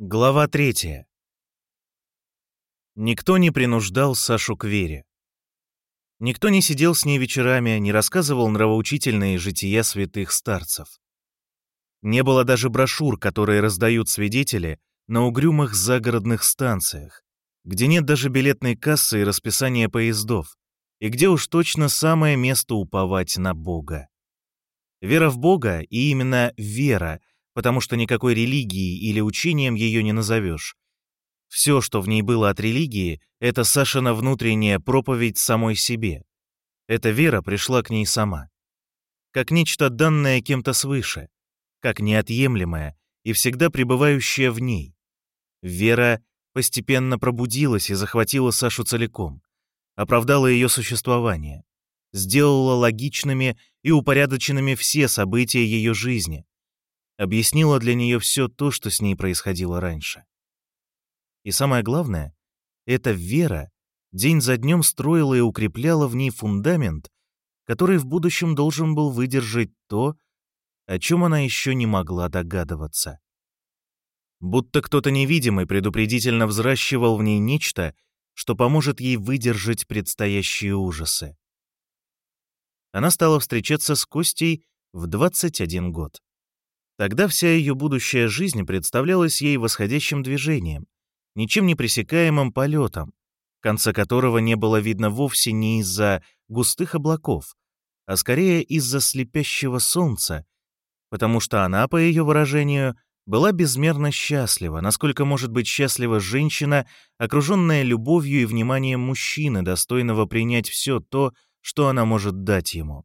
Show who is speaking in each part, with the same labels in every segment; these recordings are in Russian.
Speaker 1: Глава третья. Никто не принуждал Сашу к вере. Никто не сидел с ней вечерами, не рассказывал нравоучительные жития святых старцев. Не было даже брошюр, которые раздают свидетели на угрюмых загородных станциях, где нет даже билетной кассы и расписания поездов, и где уж точно самое место уповать на Бога. Вера в Бога, и именно вера — потому что никакой религией или учением ее не назовешь. Все, что в ней было от религии, это Сашина внутренняя проповедь самой себе. Эта вера пришла к ней сама. Как нечто данное кем-то свыше, как неотъемлемое и всегда пребывающее в ней. Вера постепенно пробудилась и захватила Сашу целиком, оправдала ее существование, сделала логичными и упорядоченными все события ее жизни, объяснила для нее все то, что с ней происходило раньше. И самое главное, эта вера день за днем строила и укрепляла в ней фундамент, который в будущем должен был выдержать то, о чем она еще не могла догадываться. Будто кто-то невидимый предупредительно взращивал в ней нечто, что поможет ей выдержать предстоящие ужасы. Она стала встречаться с Костей в 21 год. Тогда вся ее будущая жизнь представлялась ей восходящим движением, ничем не пресекаемым полетом, конца которого не было видно вовсе не из-за густых облаков, а скорее из-за слепящего солнца, потому что она, по ее выражению, была безмерно счастлива, насколько может быть счастлива женщина, окруженная любовью и вниманием мужчины, достойного принять все то, что она может дать ему.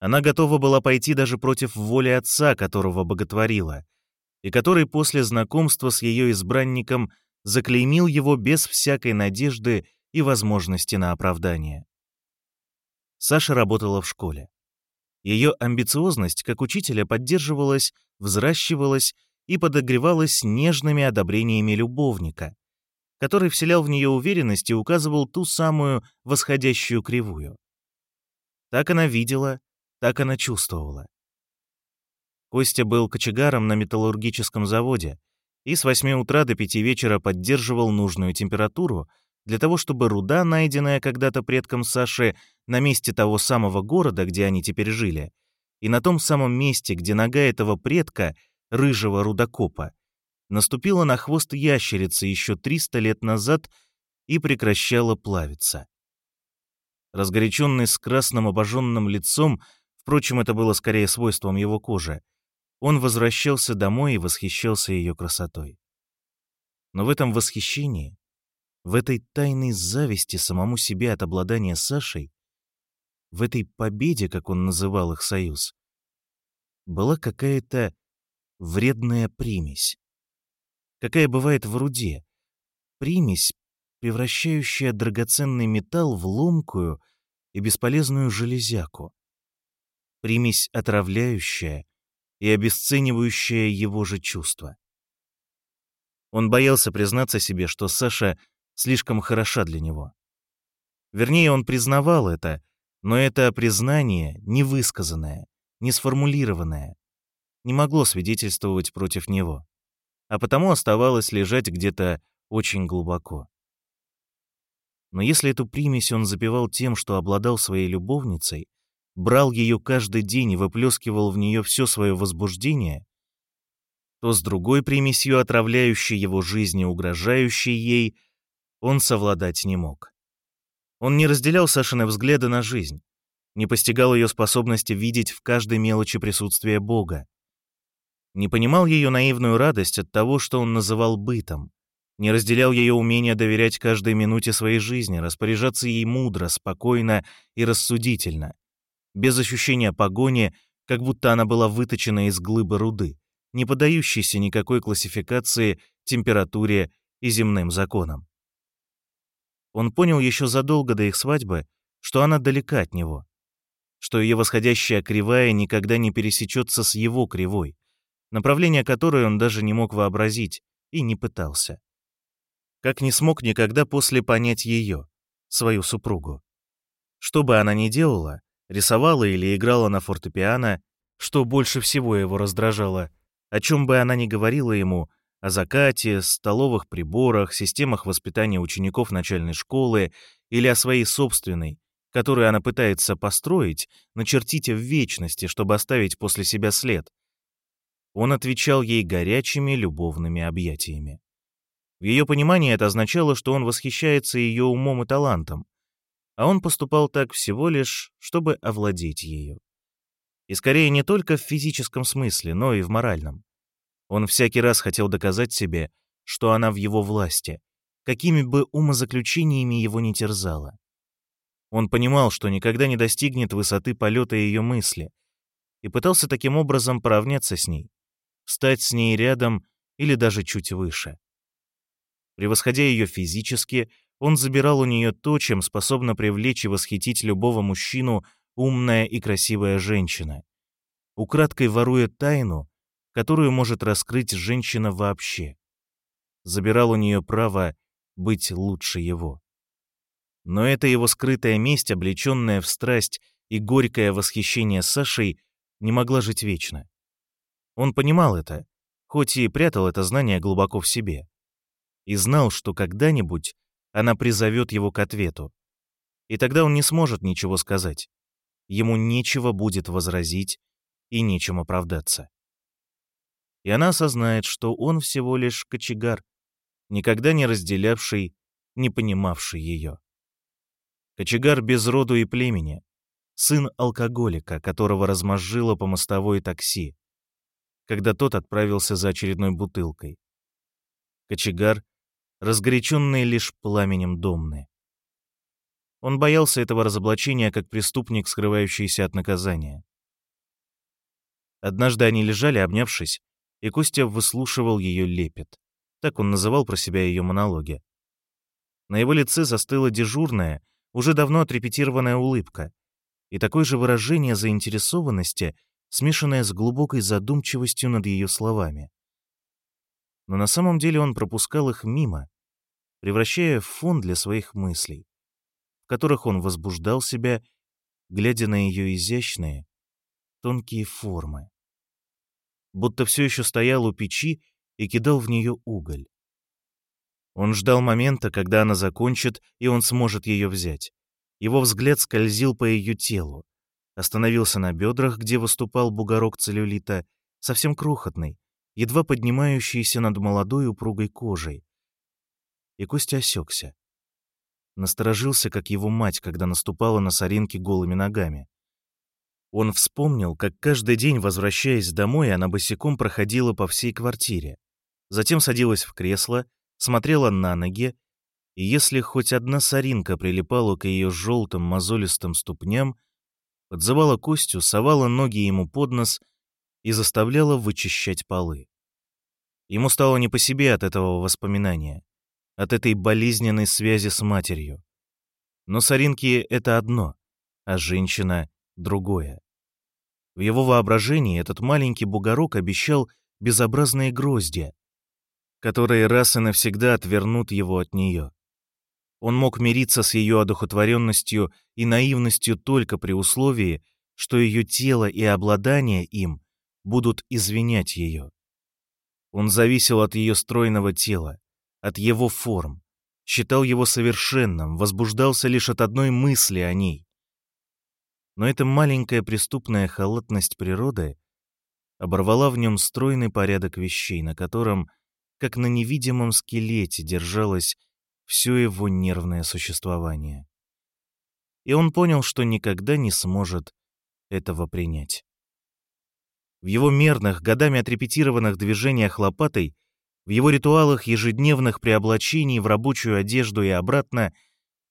Speaker 1: Она готова была пойти даже против воли отца, которого боготворила, и который после знакомства с ее избранником заклеймил его без всякой надежды и возможности на оправдание. Саша работала в школе. Ее амбициозность как учителя поддерживалась, взращивалась и подогревалась нежными одобрениями любовника, который вселял в нее уверенность и указывал ту самую восходящую кривую. Так она видела так она чувствовала. Костя был кочегаром на металлургическом заводе и с 8 утра до 5 вечера поддерживал нужную температуру для того, чтобы руда, найденная когда-то предком Саши на месте того самого города, где они теперь жили, и на том самом месте, где нога этого предка, рыжего рудокопа, наступила на хвост ящерицы еще 300 лет назад и прекращала плавиться. Разгоряченный с красным обожженным лицом, Впрочем, это было скорее свойством его кожи. Он возвращался домой и восхищался ее красотой. Но в этом восхищении, в этой тайной зависти самому себе от обладания Сашей, в этой победе, как он называл их союз, была какая-то вредная примесь. Какая бывает в руде. Примесь, превращающая драгоценный металл в ломкую и бесполезную железяку примесь отравляющая и обесценивающая его же чувства. Он боялся признаться себе, что Саша слишком хороша для него. Вернее, он признавал это, но это признание, невысказанное, не сформулированное, не могло свидетельствовать против него, а потому оставалось лежать где-то очень глубоко. Но если эту примесь он запивал тем, что обладал своей любовницей, брал ее каждый день и выплескивал в нее все свое возбуждение, то с другой примесью, отравляющей его жизнь и угрожающей ей, он совладать не мог. Он не разделял Сашины взгляды на жизнь, не постигал ее способности видеть в каждой мелочи присутствие Бога, не понимал ее наивную радость от того, что он называл бытом, не разделял ее умение доверять каждой минуте своей жизни, распоряжаться ей мудро, спокойно и рассудительно, без ощущения погони, как будто она была выточена из глыбы руды, не поддающейся никакой классификации, температуре и земным законам. Он понял еще задолго до их свадьбы, что она далека от него, что ее восходящая кривая никогда не пересечется с его кривой, направление которой он даже не мог вообразить и не пытался. Как не смог никогда после понять ее, свою супругу. Что бы она ни делала, рисовала или играла на фортепиано, что больше всего его раздражало, о чем бы она ни говорила ему, о закате, столовых приборах, системах воспитания учеников начальной школы или о своей собственной, которую она пытается построить, начертить в вечности, чтобы оставить после себя след. Он отвечал ей горячими любовными объятиями. В ее понимании это означало, что он восхищается ее умом и талантом, а он поступал так всего лишь, чтобы овладеть ею. И скорее не только в физическом смысле, но и в моральном. Он всякий раз хотел доказать себе, что она в его власти, какими бы умозаключениями его не терзала. Он понимал, что никогда не достигнет высоты полета ее мысли, и пытался таким образом поравняться с ней, встать с ней рядом или даже чуть выше. Превосходя ее физически, он забирал у нее то, чем способна привлечь и восхитить любого мужчину умная и красивая женщина, украдкой воруя тайну, которую может раскрыть женщина вообще. Забирал у нее право быть лучше его. Но эта его скрытая месть, облеченная в страсть и горькое восхищение Сашей, не могла жить вечно. Он понимал это, хоть и прятал это знание глубоко в себе. И знал, что когда-нибудь она призовет его к ответу. И тогда он не сможет ничего сказать. Ему нечего будет возразить и нечем оправдаться. И она осознает, что он всего лишь кочегар, никогда не разделявший, не понимавший ее. Кочегар без роду и племени, сын алкоголика, которого размозжило по мостовой такси, когда тот отправился за очередной бутылкой. Кочегар, разгоряченный лишь пламенем домны. Он боялся этого разоблачения как преступник, скрывающийся от наказания. Однажды они лежали, обнявшись, и Костя выслушивал ее лепет. Так он называл про себя ее монологи. На его лице застыла дежурная, уже давно отрепетированная улыбка, и такое же выражение заинтересованности, смешанное с глубокой задумчивостью над ее словами. Но на самом деле он пропускал их мимо, превращая в фон для своих мыслей, в которых он возбуждал себя, глядя на ее изящные, тонкие формы. Будто все еще стоял у печи и кидал в нее уголь. Он ждал момента, когда она закончит, и он сможет ее взять. Его взгляд скользил по ее телу, остановился на бедрах, где выступал бугорок целлюлита, совсем крохотный, едва поднимающийся над молодой упругой кожей. И Костя осекся. Насторожился, как его мать, когда наступала на соринки голыми ногами. Он вспомнил, как каждый день, возвращаясь домой, она босиком проходила по всей квартире. Затем садилась в кресло, смотрела на ноги, и если хоть одна соринка прилипала к ее желтым мозолистым ступням, подзывала Костю, совала ноги ему под нос и заставляла вычищать полы. Ему стало не по себе от этого воспоминания, от этой болезненной связи с матерью. Но соринки — это одно, а женщина — другое. В его воображении этот маленький бугорок обещал безобразные гроздья, которые раз и навсегда отвернут его от нее. Он мог мириться с ее одухотворенностью и наивностью только при условии, что ее тело и обладание им будут извинять ее. Он зависел от ее стройного тела, от его форм, считал его совершенным, возбуждался лишь от одной мысли о ней. Но эта маленькая преступная халатность природы оборвала в нем стройный порядок вещей, на котором как на невидимом скелете держалось все его нервное существование. И он понял, что никогда не сможет этого принять. В его мерных, годами отрепетированных движениях лопатой, в его ритуалах ежедневных преоблачений в рабочую одежду и обратно,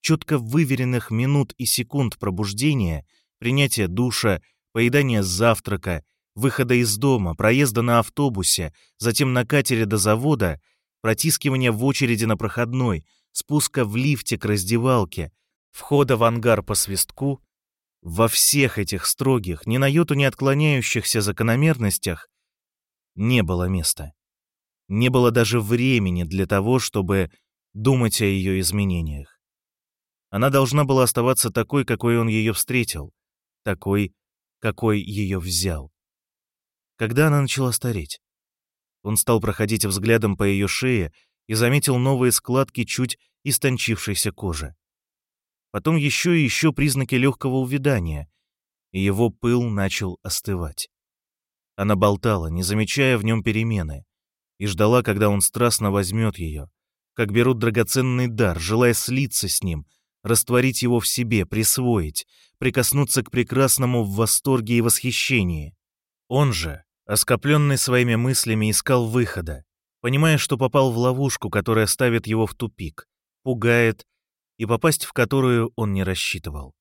Speaker 1: четко выверенных минут и секунд пробуждения, принятия душа, поедания завтрака — выхода из дома, проезда на автобусе, затем на катере до завода, протискивания в очереди на проходной, спуска в лифте к раздевалке, входа в ангар по свистку, во всех этих строгих, ни на йоту не отклоняющихся закономерностях не было места. Не было даже времени для того, чтобы думать о ее изменениях. Она должна была оставаться такой, какой он ее встретил, такой, какой ее взял. Когда она начала стареть? Он стал проходить взглядом по ее шее и заметил новые складки чуть истончившейся кожи. Потом еще и еще признаки легкого увядания, и его пыл начал остывать. Она болтала, не замечая в нем перемены, и ждала, когда он страстно возьмет ее, как берут драгоценный дар, желая слиться с ним, растворить его в себе, присвоить, прикоснуться к прекрасному в восторге и восхищении. Он же, оскопленный своими мыслями, искал выхода, понимая, что попал в ловушку, которая ставит его в тупик, пугает и попасть в которую он не рассчитывал.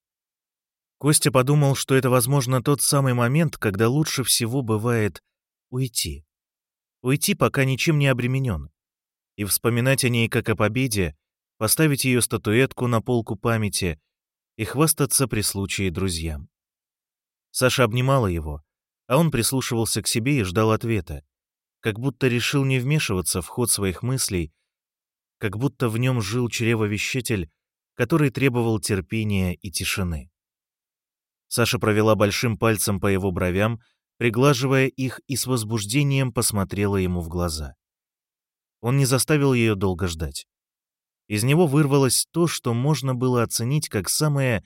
Speaker 1: Костя подумал, что это, возможно, тот самый момент, когда лучше всего бывает уйти. Уйти, пока ничем не обременен. И вспоминать о ней как о победе, поставить ее статуэтку на полку памяти и хвастаться при случае друзьям. Саша обнимала его, а он прислушивался к себе и ждал ответа, как будто решил не вмешиваться в ход своих мыслей, как будто в нем жил чревовещатель, который требовал терпения и тишины. Саша провела большим пальцем по его бровям, приглаживая их и с возбуждением посмотрела ему в глаза. Он не заставил ее долго ждать. Из него вырвалось то, что можно было оценить как самое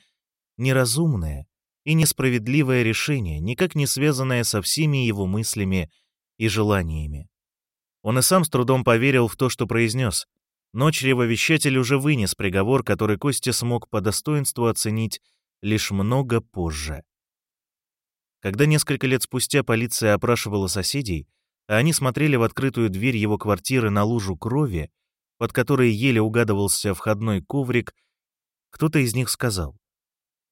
Speaker 1: неразумное и несправедливое решение, никак не связанное со всеми его мыслями и желаниями. Он и сам с трудом поверил в то, что произнес, но чревовещатель уже вынес приговор, который Костя смог по достоинству оценить лишь много позже. Когда несколько лет спустя полиция опрашивала соседей, а они смотрели в открытую дверь его квартиры на лужу крови, под которой еле угадывался входной коврик, кто-то из них сказал.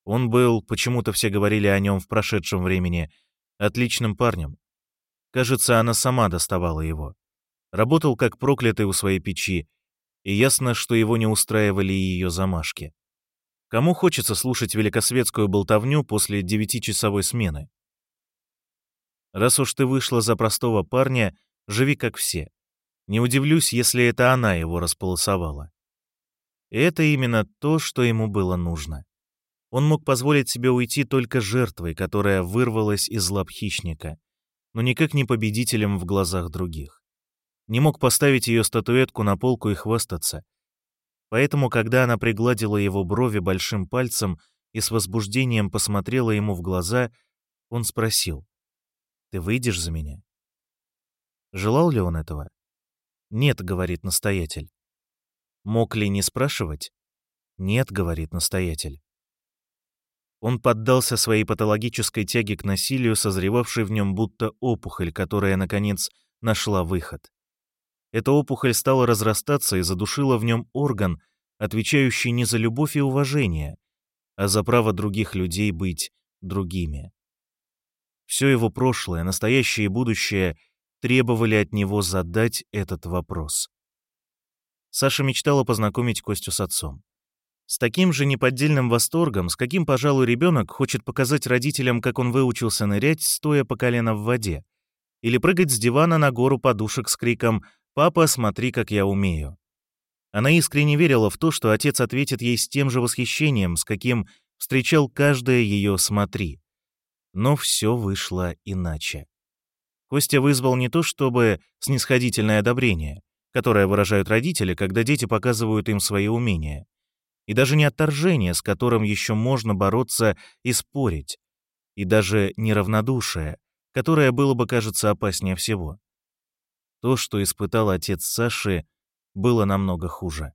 Speaker 1: Он был, почему-то все говорили о нем в прошедшем времени, отличным парнем. Кажется, она сама доставала его. Работал как проклятый у своей печи, и ясно, что его не устраивали ее замашки. Кому хочется слушать великосветскую болтовню после девятичасовой смены? Раз уж ты вышла за простого парня, живи как все. Не удивлюсь, если это она его располосовала. И это именно то, что ему было нужно. Он мог позволить себе уйти только жертвой, которая вырвалась из лап хищника, но никак не победителем в глазах других. Не мог поставить ее статуэтку на полку и хвастаться, Поэтому, когда она пригладила его брови большим пальцем и с возбуждением посмотрела ему в глаза, он спросил, «Ты выйдешь за меня?» Желал ли он этого? «Нет», — говорит настоятель. Мог ли не спрашивать? «Нет», — говорит настоятель. Он поддался своей патологической тяге к насилию, созревавшей в нем будто опухоль, которая, наконец, нашла выход. Эта опухоль стала разрастаться и задушила в нем орган, отвечающий не за любовь и уважение, а за право других людей быть другими. Все его прошлое, настоящее и будущее требовали от него задать этот вопрос. Саша мечтала познакомить Костю с отцом. С таким же неподдельным восторгом, с каким, пожалуй, ребенок хочет показать родителям, как он выучился нырять, стоя по колено в воде, или прыгать с дивана на гору подушек с криком «Папа, смотри, как я умею». Она искренне верила в то, что отец ответит ей с тем же восхищением, с каким встречал каждое ее «смотри». Но все вышло иначе. Костя вызвал не то чтобы снисходительное одобрение, которое выражают родители, когда дети показывают им свои умения, и даже не отторжение, с которым еще можно бороться и спорить, и даже неравнодушие, которое было бы, кажется, опаснее всего. То, что испытал отец Саши, было намного хуже.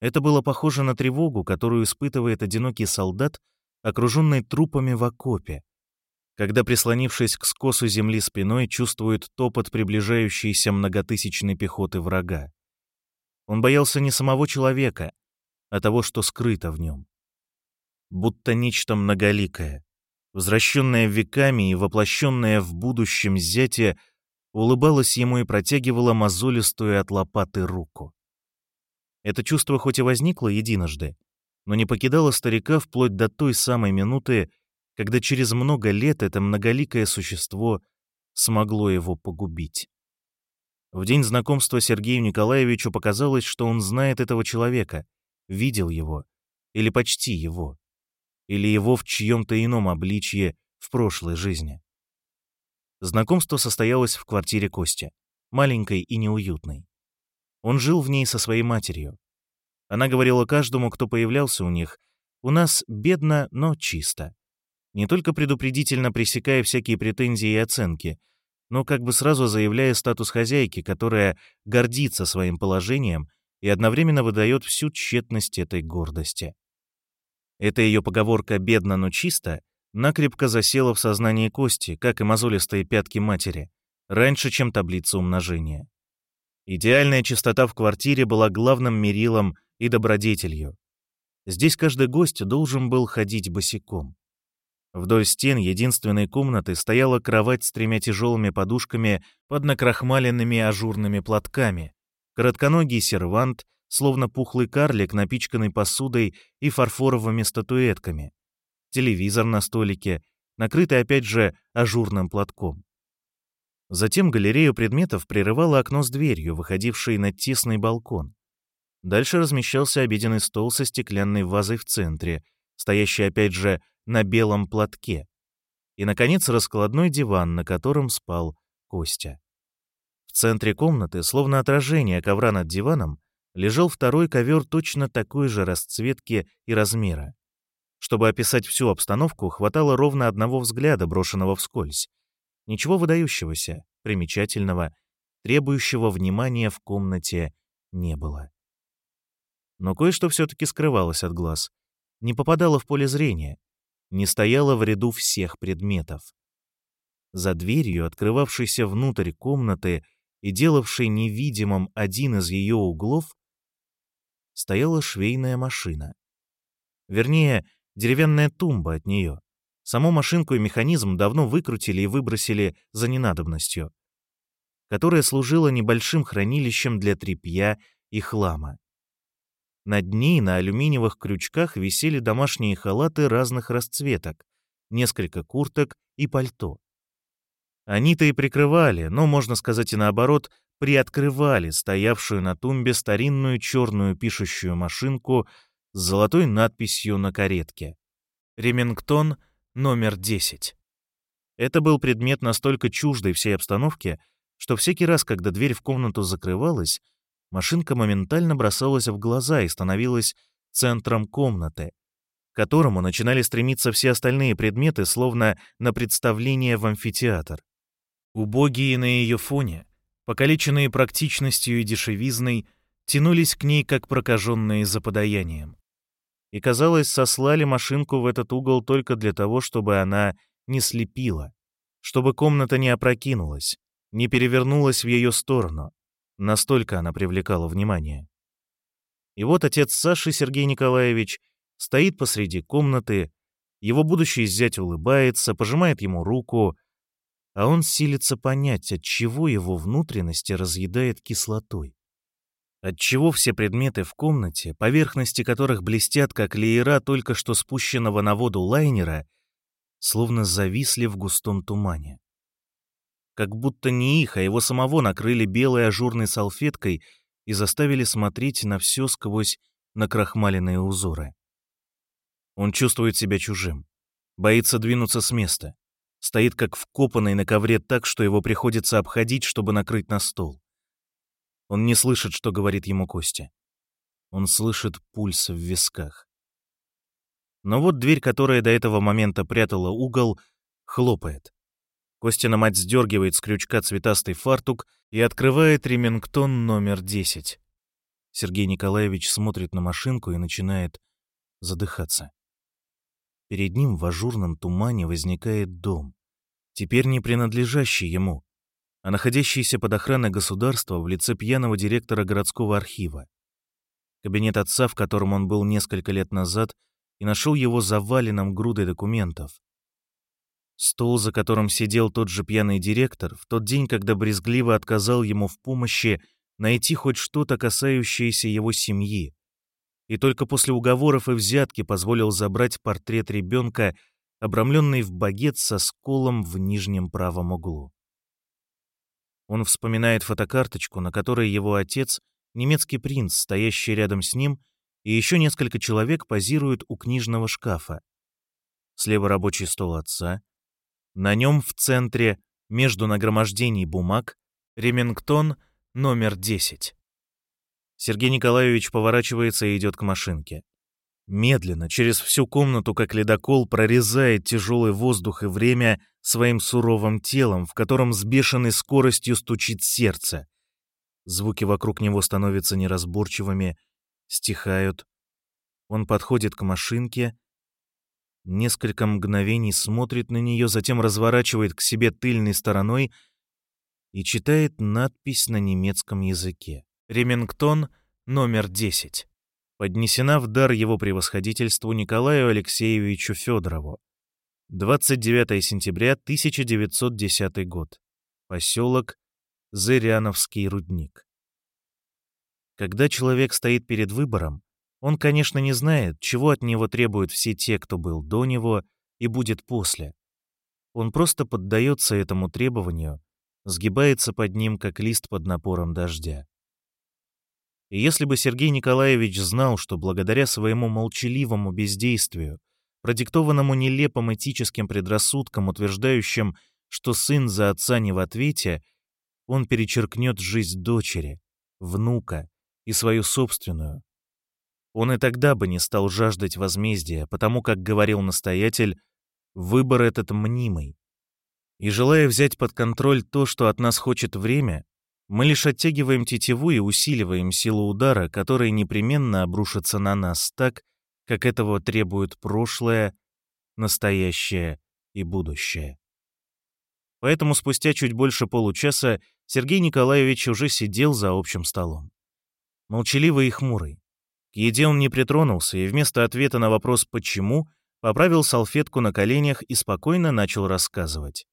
Speaker 1: Это было похоже на тревогу, которую испытывает одинокий солдат, окруженный трупами в окопе, когда, прислонившись к скосу земли спиной, чувствует топот приближающейся многотысячной пехоты врага. Он боялся не самого человека, а того, что скрыто в нем. Будто нечто многоликое, возвращенное веками и воплощенное в будущем зяте улыбалась ему и протягивала мозолистую от лопаты руку. Это чувство хоть и возникло единожды, но не покидало старика вплоть до той самой минуты, когда через много лет это многоликое существо смогло его погубить. В день знакомства Сергею Николаевичу показалось, что он знает этого человека, видел его, или почти его, или его в чьем-то ином обличье в прошлой жизни. Знакомство состоялось в квартире Кости. маленькой и неуютной. Он жил в ней со своей матерью. Она говорила каждому, кто появлялся у них, «У нас бедно, но чисто». Не только предупредительно пресекая всякие претензии и оценки, но как бы сразу заявляя статус хозяйки, которая гордится своим положением и одновременно выдает всю тщетность этой гордости. Эта ее поговорка «бедно, но чисто» накрепко засела в сознании Кости, как и мозолистые пятки матери, раньше, чем таблица умножения. Идеальная чистота в квартире была главным мерилом и добродетелью. Здесь каждый гость должен был ходить босиком. Вдоль стен единственной комнаты стояла кровать с тремя тяжелыми подушками под накрахмаленными ажурными платками, коротконогий сервант, словно пухлый карлик, напичканный посудой и фарфоровыми статуэтками, телевизор на столике, накрытый опять же ажурным платком. Затем галерею предметов прерывало окно с дверью, выходившей на тесный балкон. Дальше размещался обеденный стол со стеклянной вазой в центре, стоящий опять же на белом платке. И, наконец, раскладной диван, на котором спал Костя. В центре комнаты, словно отражение ковра над диваном, лежал второй ковер точно такой же расцветки и размера. Чтобы описать всю обстановку, хватало ровно одного взгляда, брошенного вскользь. Ничего выдающегося, примечательного, требующего внимания в комнате не было. Но кое-что все-таки скрывалось от глаз, не попадало в поле зрения, не стояло в ряду всех предметов. За дверью, открывавшейся внутрь комнаты и делавшей невидимым один из ее углов, стояла швейная машина. Вернее, деревянная тумба от нее. Саму машинку и механизм давно выкрутили и выбросили за ненадобностью, которая служила небольшим хранилищем для тряпья и хлама. Над ней на алюминиевых крючках висели домашние халаты разных расцветок, несколько курток и пальто. Они-то и прикрывали, но, можно сказать и наоборот, приоткрывали стоявшую на тумбе старинную черную пишущую машинку с золотой надписью на каретке. «Ремингтон номер 10. Это был предмет настолько чуждой всей обстановке, что всякий раз, когда дверь в комнату закрывалась, машинка моментально бросалась в глаза и становилась центром комнаты, к которому начинали стремиться все остальные предметы, словно на представление в амфитеатр. Убогие на ее фоне, покалеченные практичностью и дешевизной, тянулись к ней, как прокаженные за подаянием и, казалось, сослали машинку в этот угол только для того, чтобы она не слепила, чтобы комната не опрокинулась, не перевернулась в ее сторону. Настолько она привлекала внимание. И вот отец Саши, Сергей Николаевич, стоит посреди комнаты, его будущий зять улыбается, пожимает ему руку, а он силится понять, от чего его внутренности разъедает кислотой. Отчего все предметы в комнате, поверхности которых блестят, как леера только что спущенного на воду лайнера, словно зависли в густом тумане. Как будто не их, а его самого накрыли белой ажурной салфеткой и заставили смотреть на все сквозь накрахмаленные узоры. Он чувствует себя чужим, боится двинуться с места, стоит как вкопанный на ковре так, что его приходится обходить, чтобы накрыть на стол. Он не слышит, что говорит ему Костя. Он слышит пульс в висках. Но вот дверь, которая до этого момента прятала угол, хлопает. Костина мать сдергивает с крючка цветастый фартук и открывает ремингтон номер 10. Сергей Николаевич смотрит на машинку и начинает задыхаться. Перед ним в ажурном тумане возникает дом, теперь не принадлежащий ему, а находящийся под охраной государства в лице пьяного директора городского архива. Кабинет отца, в котором он был несколько лет назад, и нашел его заваленным грудой документов. Стол, за которым сидел тот же пьяный директор, в тот день, когда брезгливо отказал ему в помощи найти хоть что-то, касающееся его семьи, и только после уговоров и взятки позволил забрать портрет ребенка, обрамленный в багет со сколом в нижнем правом углу. Он вспоминает фотокарточку, на которой его отец, немецкий принц, стоящий рядом с ним, и еще несколько человек позируют у книжного шкафа. Слева рабочий стол отца. На нем в центре, между нагромождений бумаг, Ремингтон, номер 10. Сергей Николаевич поворачивается и идет к машинке. Медленно, через всю комнату, как ледокол, прорезает тяжелый воздух и время своим суровым телом, в котором с бешеной скоростью стучит сердце. Звуки вокруг него становятся неразборчивыми, стихают. Он подходит к машинке, несколько мгновений смотрит на нее, затем разворачивает к себе тыльной стороной и читает надпись на немецком языке. «Ремингтон, номер 10» поднесена в дар его превосходительству Николаю Алексеевичу Федорову. 29 сентября 1910 год. Поселок Зыряновский рудник. Когда человек стоит перед выбором, он, конечно, не знает, чего от него требуют все те, кто был до него и будет после. Он просто поддается этому требованию, сгибается под ним, как лист под напором дождя. И если бы Сергей Николаевич знал, что благодаря своему молчаливому бездействию, продиктованному нелепым этическим предрассудкам, утверждающим, что сын за отца не в ответе, он перечеркнет жизнь дочери, внука и свою собственную. Он и тогда бы не стал жаждать возмездия, потому как говорил настоятель, выбор этот мнимый. И желая взять под контроль то, что от нас хочет время, мы лишь оттягиваем тетиву и усиливаем силу удара, который непременно обрушится на нас так, как этого требует прошлое, настоящее и будущее. Поэтому спустя чуть больше получаса Сергей Николаевич уже сидел за общим столом. Молчаливый и хмурый. К еде он не притронулся и вместо ответа на вопрос «почему» поправил салфетку на коленях и спокойно начал рассказывать.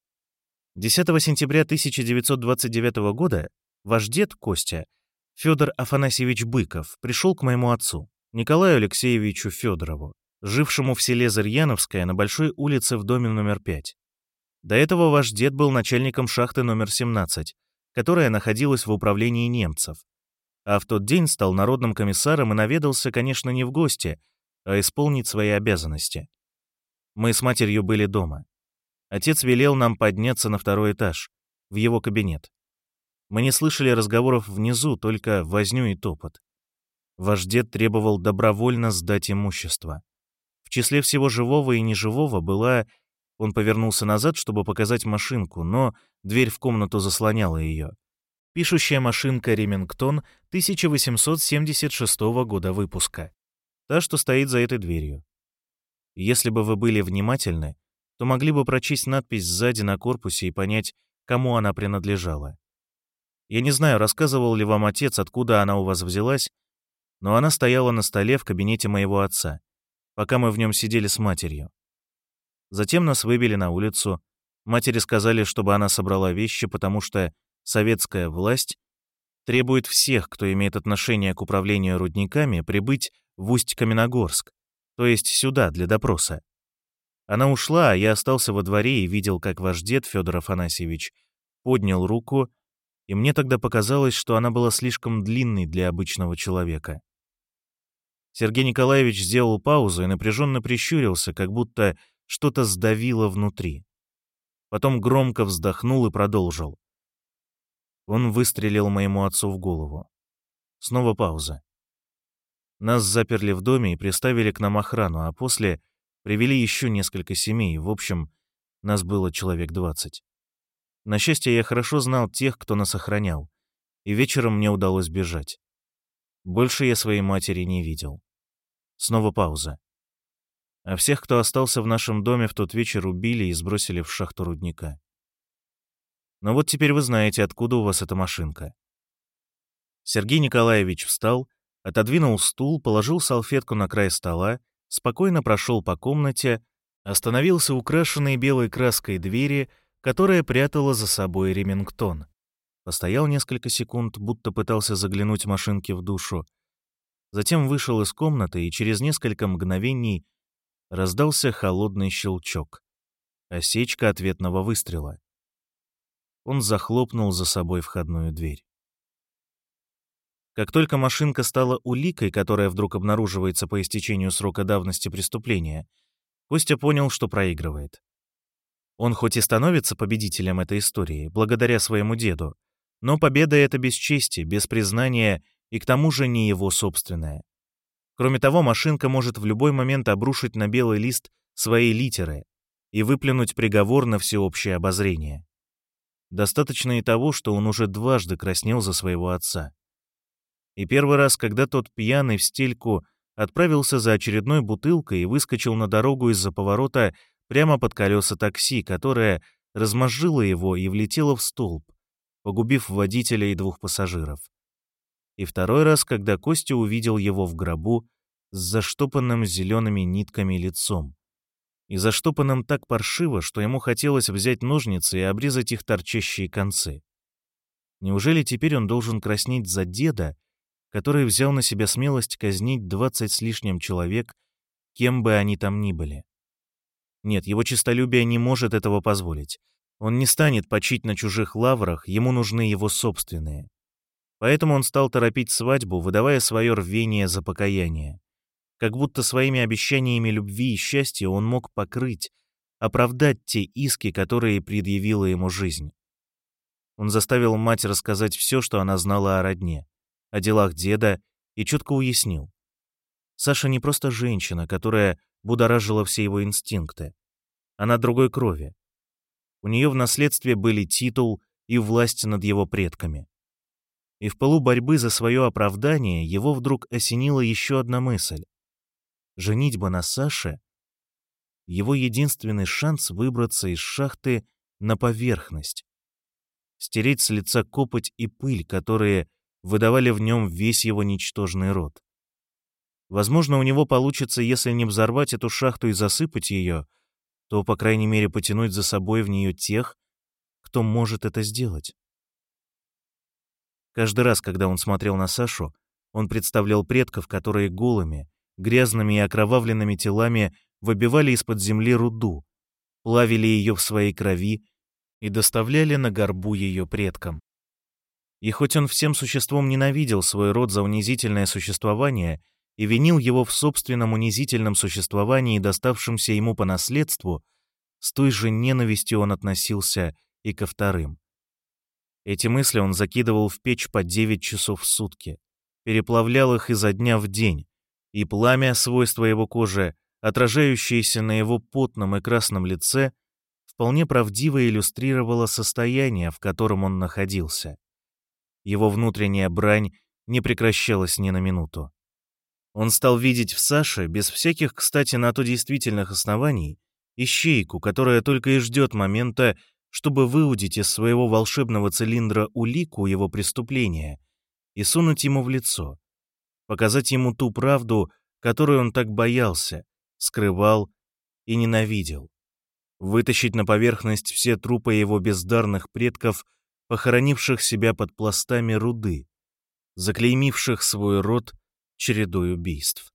Speaker 1: 10 сентября 1929 года Ваш дед, Костя, Федор Афанасьевич Быков, пришел к моему отцу, Николаю Алексеевичу Федорову, жившему в селе Зарьяновское на Большой улице в доме номер 5. До этого ваш дед был начальником шахты номер 17, которая находилась в управлении немцев. А в тот день стал народным комиссаром и наведался, конечно, не в гости, а исполнить свои обязанности. Мы с матерью были дома. Отец велел нам подняться на второй этаж, в его кабинет. Мы не слышали разговоров внизу, только возню и топот. Ваш дед требовал добровольно сдать имущество. В числе всего живого и неживого была... Он повернулся назад, чтобы показать машинку, но дверь в комнату заслоняла ее. Пишущая машинка «Ремингтон» 1876 года выпуска. Та, что стоит за этой дверью. Если бы вы были внимательны, то могли бы прочесть надпись сзади на корпусе и понять, кому она принадлежала. Я не знаю, рассказывал ли вам отец, откуда она у вас взялась, но она стояла на столе в кабинете моего отца, пока мы в нем сидели с матерью. Затем нас выбили на улицу. Матери сказали, чтобы она собрала вещи, потому что советская власть требует всех, кто имеет отношение к управлению рудниками, прибыть в Усть-Каменогорск, то есть сюда, для допроса. Она ушла, а я остался во дворе и видел, как ваш дед, Федор Афанасьевич, поднял руку и мне тогда показалось, что она была слишком длинной для обычного человека. Сергей Николаевич сделал паузу и напряженно прищурился, как будто что-то сдавило внутри. Потом громко вздохнул и продолжил. Он выстрелил моему отцу в голову. Снова пауза. Нас заперли в доме и приставили к нам охрану, а после привели еще несколько семей, в общем, нас было человек двадцать. На счастье, я хорошо знал тех, кто нас охранял, и вечером мне удалось бежать. Больше я своей матери не видел. Снова пауза. А всех, кто остался в нашем доме в тот вечер, убили и сбросили в шахту рудника. Но вот теперь вы знаете, откуда у вас эта машинка. Сергей Николаевич встал, отодвинул стул, положил салфетку на край стола, спокойно прошел по комнате, остановился украшенной белой краской двери — которая прятала за собой Ремингтон. Постоял несколько секунд, будто пытался заглянуть машинке в душу. Затем вышел из комнаты, и через несколько мгновений раздался холодный щелчок. Осечка ответного выстрела. Он захлопнул за собой входную дверь. Как только машинка стала уликой, которая вдруг обнаруживается по истечению срока давности преступления, Костя понял, что проигрывает. Он хоть и становится победителем этой истории, благодаря своему деду, Но победа — это без чести, без признания и к тому же не его собственная. Кроме того, машинка может в любой момент обрушить на белый лист свои литеры и выплюнуть приговор на всеобщее обозрение. Достаточно и того, что он уже дважды краснел за своего отца. И первый раз, когда тот пьяный в стельку отправился за очередной бутылкой и выскочил на дорогу из-за поворота прямо под колеса такси, которое размозжило его и влетело в столб, погубив водителя и двух пассажиров. И второй раз, когда Костя увидел его в гробу с заштопанным зелеными нитками лицом. И заштопанным так паршиво, что ему хотелось взять ножницы и обрезать их торчащие концы. Неужели теперь он должен краснеть за деда, который взял на себя смелость казнить двадцать с лишним человек, кем бы они там ни были? Нет, его честолюбие не может этого позволить. Он не станет почить на чужих лаврах, ему нужны его собственные. Поэтому он стал торопить свадьбу, выдавая свое рвение за покаяние. Как будто своими обещаниями любви и счастья он мог покрыть, оправдать те иски, которые предъявила ему жизнь. Он заставил мать рассказать все, что она знала о родне, о делах деда, и четко уяснил. Саша не просто женщина, которая будоражила все его инстинкты. Она другой крови. У нее в наследстве были титул и власть над его предками. И в полу борьбы за свое оправдание его вдруг осенила еще одна мысль. Женитьба на Саше — его единственный шанс выбраться из шахты на поверхность, стереть с лица копоть и пыль, которые выдавали в нем весь его ничтожный род. Возможно, у него получится, если не взорвать эту шахту и засыпать ее, то, по крайней мере, потянуть за собой в нее тех, кто может это сделать. Каждый раз, когда он смотрел на Сашу, он представлял предков, которые голыми, грязными и окровавленными телами выбивали из-под земли руду, плавили ее в своей крови и доставляли на горбу ее предкам. И хоть он всем существом ненавидел свой род за унизительное существование и винил его в собственном унизительном существовании, доставшемся ему по наследству, с той же ненавистью он относился и ко вторым. Эти мысли он закидывал в печь по 9 часов в сутки, переплавлял их изо дня в день, и пламя, свойства его кожи, отражающееся на его потном и красном лице, вполне правдиво иллюстрировало состояние, в котором он находился. Его внутренняя брань не прекращалась ни на минуту. Он стал видеть в Саше, без всяких, кстати, на то действительных оснований, ищейку, которая только и ждет момента, чтобы выудить из своего волшебного цилиндра улику его преступления и сунуть ему в лицо, показать ему ту правду, которую он так боялся, скрывал и ненавидел, вытащить на поверхность все трупы его бездарных предков, похоронивших себя под пластами руды, заклеймивших свой род чередой убийств.